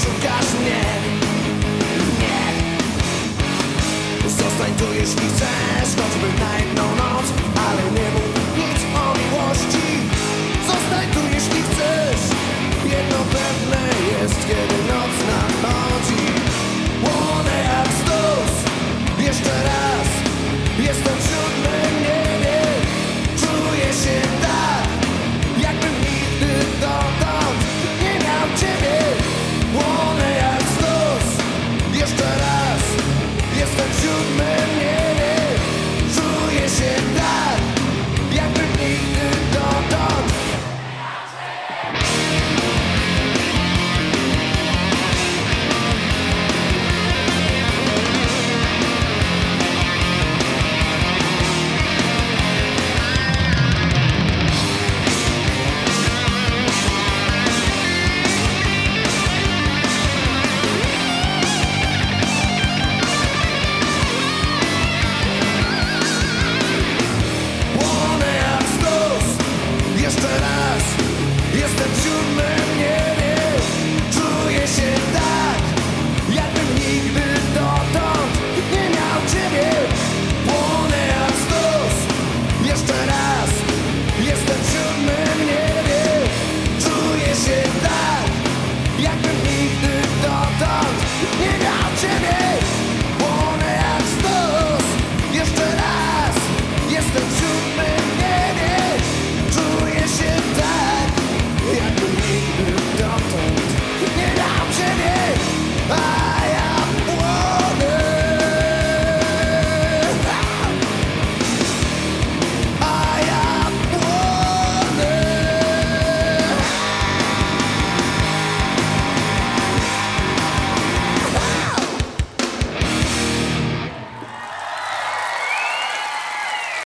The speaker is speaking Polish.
Szukasz mnie? Nie. Zostań tu jeśli chcesz, choćby na jedną city